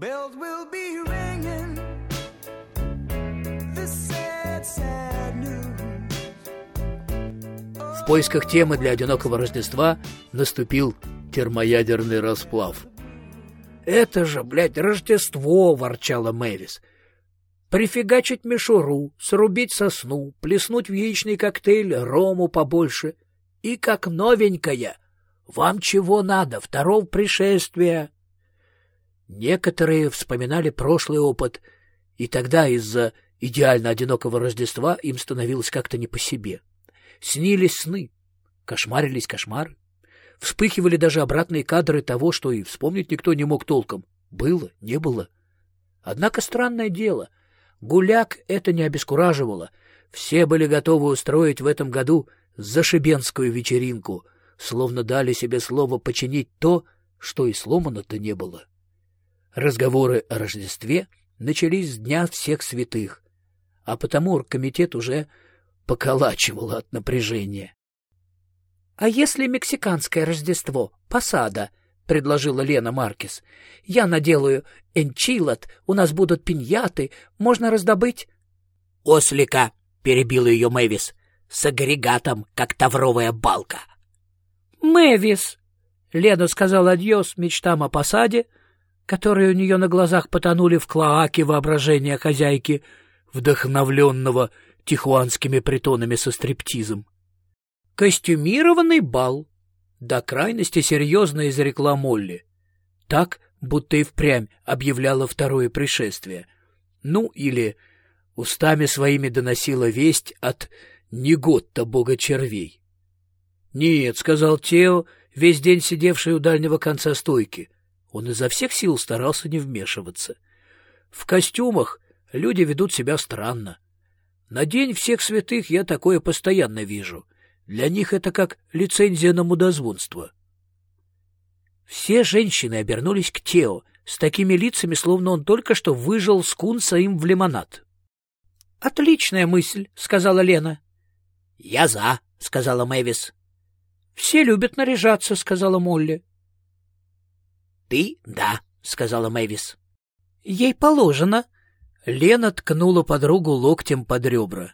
bells will be ringing. В поисках темы для одинокого Рождества наступил термоядерный расплав. «Это же, блядь, Рождество!» — ворчала Мэвис. «Прифигачить мишуру, срубить сосну, плеснуть в яичный коктейль рому побольше. И как новенькая. Вам чего надо? Второго пришествия?» Некоторые вспоминали прошлый опыт, и тогда из-за идеально одинокого Рождества им становилось как-то не по себе. Снились сны, кошмарились кошмары. Вспыхивали даже обратные кадры того, что и вспомнить никто не мог толком. Было, не было. Однако странное дело, гуляк это не обескураживало. Все были готовы устроить в этом году зашибенскую вечеринку, словно дали себе слово починить то, что и сломано-то не было. Разговоры о Рождестве начались с Дня всех святых, а потому оргкомитет уже поколачивало от напряжения. — А если мексиканское Рождество, посада? — предложила Лена Маркес. — Я наделаю энчилот, у нас будут пиньяты, можно раздобыть... — Ослика! — перебила ее Мэвис. — С агрегатом, как тавровая балка. — Мэвис! — Лена сказала адьос мечтам о посаде, которые у нее на глазах потонули в клоаке воображения хозяйки, вдохновленного тихуанскими притонами со стриптизом. Костюмированный бал. До крайности серьезно изрекла Молли. Так, будто и впрямь объявляла второе пришествие. Ну, или устами своими доносила весть от неготта бога червей. — Нет, — сказал Тео, весь день сидевший у дальнего конца стойки. Он изо всех сил старался не вмешиваться. В костюмах люди ведут себя странно. На День всех святых я такое постоянно вижу. Для них это как лицензия на мудозвонство. Все женщины обернулись к Тео с такими лицами, словно он только что выжил скунса им в лимонад. — Отличная мысль, — сказала Лена. — Я за, — сказала Мэвис. — Все любят наряжаться, — сказала Молли. — Ты — да, — сказала Мэвис. — Ей положено. Лена ткнула подругу локтем под ребра.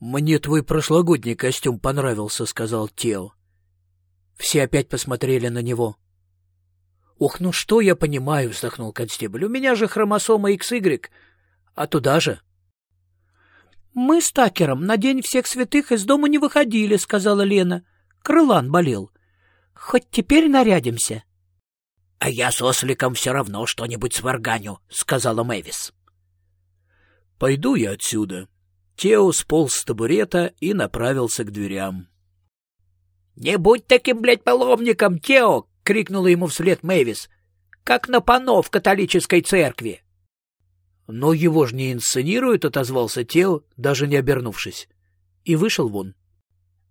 «Мне твой прошлогодний костюм понравился», — сказал Тео. Все опять посмотрели на него. «Ух, ну что я понимаю», — вздохнул констебль. «У меня же хромосома XY, а туда же». «Мы с Такером на День всех святых из дома не выходили», — сказала Лена. «Крылан болел. Хоть теперь нарядимся». «А я с осликом все равно что-нибудь сварганю», — сказала Мэвис. «Пойду я отсюда», Тео сполз с табурета и направился к дверям. — Не будь таким, блядь, паломником, Тео! — крикнула ему вслед Мэвис. — Как на пано в католической церкви. — Но его же не инсценируют, — отозвался Тео, даже не обернувшись. И вышел вон. —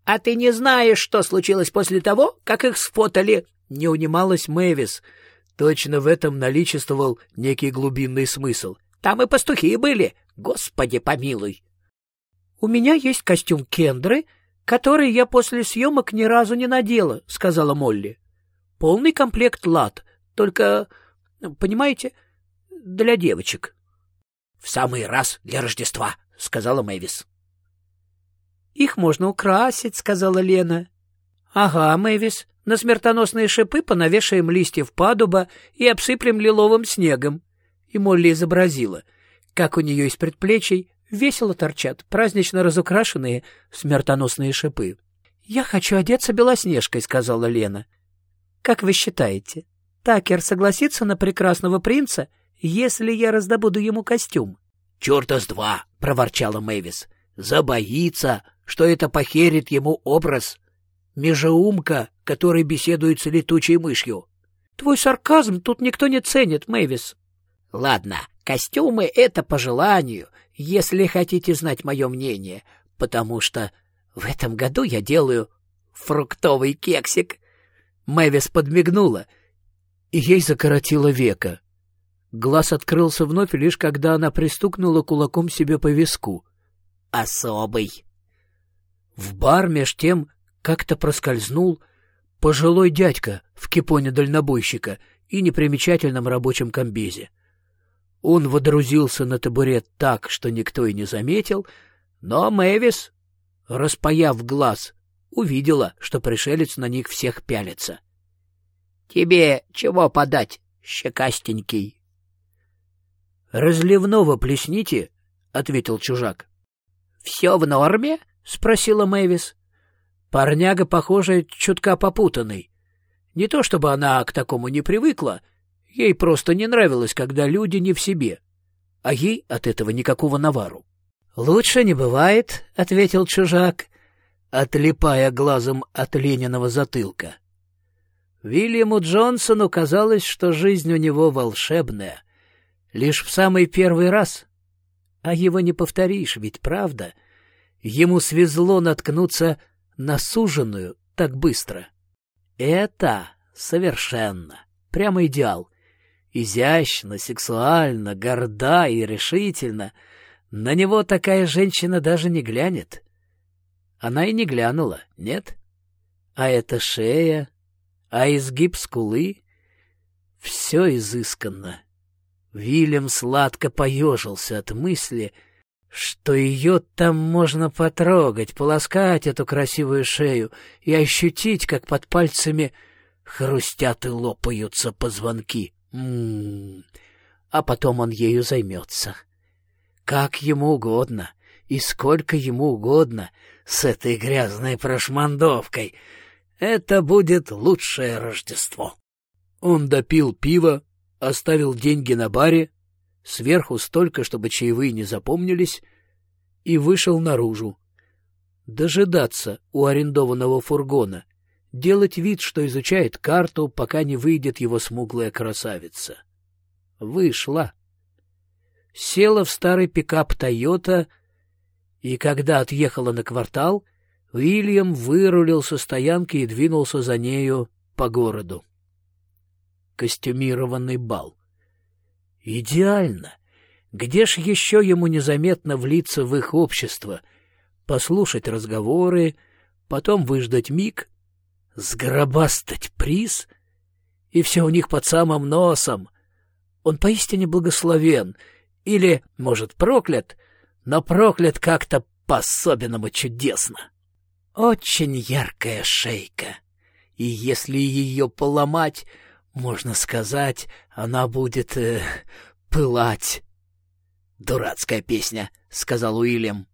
А ты не знаешь, что случилось после того, как их сфотали? — не унималась Мэвис. Точно в этом наличествовал некий глубинный смысл. — Там и пастухи были. Господи помилуй! «У меня есть костюм Кендры, который я после съемок ни разу не надела», — сказала Молли. «Полный комплект лад, только, понимаете, для девочек». «В самый раз для Рождества», — сказала Мэвис. «Их можно украсить», — сказала Лена. «Ага, Мэвис, на смертоносные шипы понавешаем листьев падуба и обсыплем лиловым снегом». И Молли изобразила, как у нее из предплечий Весело торчат празднично разукрашенные смертоносные шипы. — Я хочу одеться белоснежкой, — сказала Лена. — Как вы считаете, Такер согласится на прекрасного принца, если я раздобуду ему костюм? — Черта с два, — проворчала Мэвис. — Забоится, что это похерит ему образ. Межеумка, который беседует с летучей мышью. — Твой сарказм тут никто не ценит, Мэвис. — Ладно, костюмы — это по желанию, если хотите знать мое мнение, потому что в этом году я делаю фруктовый кексик. Мэвис подмигнула, и ей закоротило века. Глаз открылся вновь, лишь когда она пристукнула кулаком себе по виску. «Особый!» В бар меж тем как-то проскользнул пожилой дядька в кипоне дальнобойщика и непримечательном рабочем комбезе. Он водрузился на табурет так, что никто и не заметил, но Мэвис, распаяв глаз, увидела, что пришелец на них всех пялится. — Тебе чего подать, щекастенький? — Разливного плесните, — ответил чужак. — Все в норме? — спросила Мэвис. Парняга, похоже, чутка попутанный. Не то чтобы она к такому не привыкла, ей просто не нравилось, когда люди не в себе, а ей от этого никакого навару. — Лучше не бывает, — ответил чужак, отлипая глазом от Лениного затылка. Вильяму Джонсону казалось, что жизнь у него волшебная, лишь в самый первый раз. А его не повторишь, ведь правда? Ему свезло наткнуться на суженую так быстро. Это совершенно, прямо идеал. Изящно, сексуально, горда и решительно. На него такая женщина даже не глянет. Она и не глянула, нет? А эта шея, а изгиб скулы — все изысканно. Вильям сладко поежился от мысли, что ее там можно потрогать, полоскать эту красивую шею и ощутить, как под пальцами хрустят и лопаются позвонки. М -м -м. А потом он ею займется. Как ему угодно и сколько ему угодно — с этой грязной прошмандовкой. Это будет лучшее Рождество. Он допил пиво, оставил деньги на баре, сверху столько, чтобы чаевые не запомнились, и вышел наружу. Дожидаться у арендованного фургона, делать вид, что изучает карту, пока не выйдет его смуглая красавица. Вышла. Села в старый пикап «Тойота», и когда отъехала на квартал, Уильям вырулил со стоянки и двинулся за нею по городу. Костюмированный бал. Идеально! Где ж еще ему незаметно влиться в их общество, послушать разговоры, потом выждать миг, сгробастать приз, и все у них под самым носом. Он поистине благословен, или, может, проклят, но проклят как-то по-особенному чудесно. Очень яркая шейка, и если ее поломать, можно сказать, она будет э, пылать. «Дурацкая песня», — сказал Уильям.